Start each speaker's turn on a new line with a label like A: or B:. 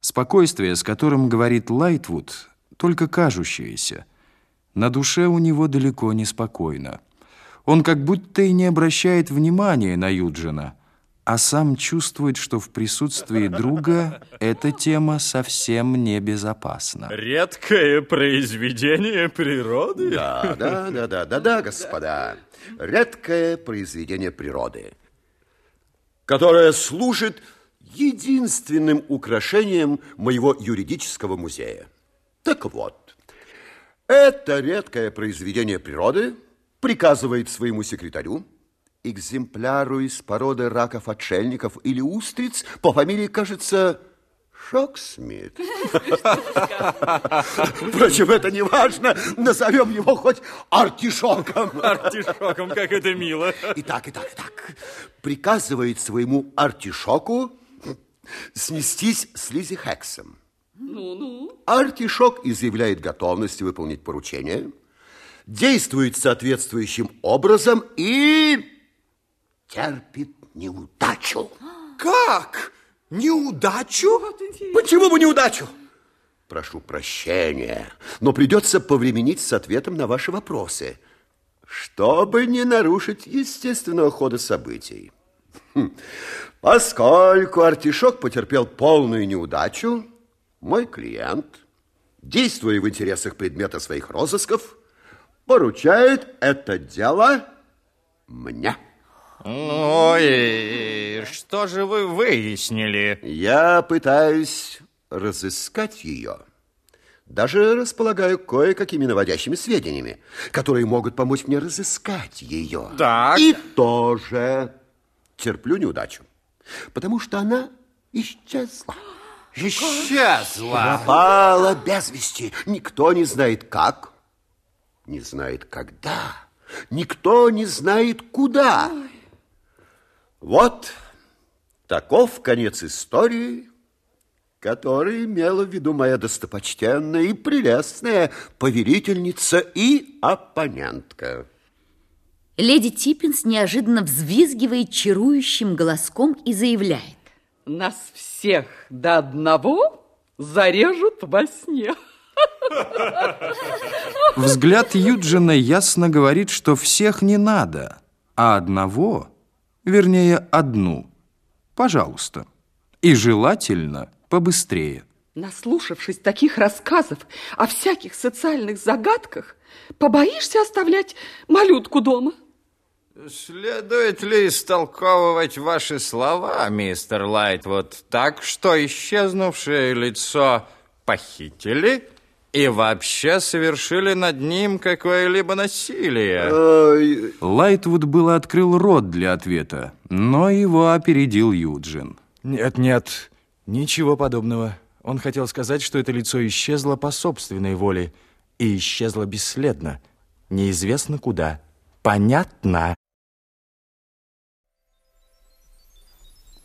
A: Спокойствие, с которым говорит Лайтвуд, только кажущееся. На душе у него далеко не спокойно. Он как будто и не обращает внимания на Юджина, а сам чувствует, что в присутствии друга эта тема совсем небезопасна.
B: Редкое произведение природы?
C: Да, да, да, да, да, да, господа. Редкое произведение природы, которое служит единственным украшением моего юридического музея. Так вот, это редкое произведение природы приказывает своему секретарю, экземпляру из породы раков-отшельников или устриц по фамилии, кажется, Шоксмит. Впрочем, это не важно. Назовем его хоть артишоком.
B: Артишоком, как это мило.
C: Итак, итак, итак. Приказывает своему артишоку снестись с Лизи Хексом.
D: Ну-ну.
C: Артишок изъявляет готовность выполнить поручение, действует соответствующим образом и терпит неудачу.
E: Как? Неудачу?
C: Почему бы неудачу? Прошу прощения, но придется повременить с ответом на ваши вопросы, чтобы не нарушить естественного хода событий. Хм. Поскольку артишок потерпел полную неудачу, мой клиент, действуя в интересах предмета своих розысков, поручает это дело мне.
B: Ну и что же вы выяснили?
C: Я пытаюсь разыскать ее. Даже располагаю кое-какими наводящими сведениями, которые могут помочь мне разыскать ее.
B: Так.
C: И тоже терплю неудачу, потому что она исчезла.
B: Исчезла.
C: Пропала без вести. Никто не знает как, не знает когда, никто не знает куда. Вот таков конец истории, который имела в виду моя достопочтенная и прелестная поверительница и оппонентка.
F: Леди Типпинс неожиданно взвизгивает чарующим голоском и заявляет.
D: Нас всех до одного зарежут во сне.
A: Взгляд Юджина ясно говорит, что всех не надо, а одного, вернее, одну. Пожалуйста. И желательно побыстрее.
D: Наслушавшись таких рассказов о всяких социальных загадках, побоишься оставлять малютку дома?
B: Следует ли истолковывать ваши слова, мистер Лайтвуд, так, что исчезнувшее лицо похитили и вообще совершили над ним какое-либо насилие?
A: Лайтвуд было открыл рот для ответа, но его опередил Юджин.
E: Нет, нет, ничего подобного. Он хотел сказать, что это лицо исчезло по собственной воле и исчезло бесследно, неизвестно куда. Понятно?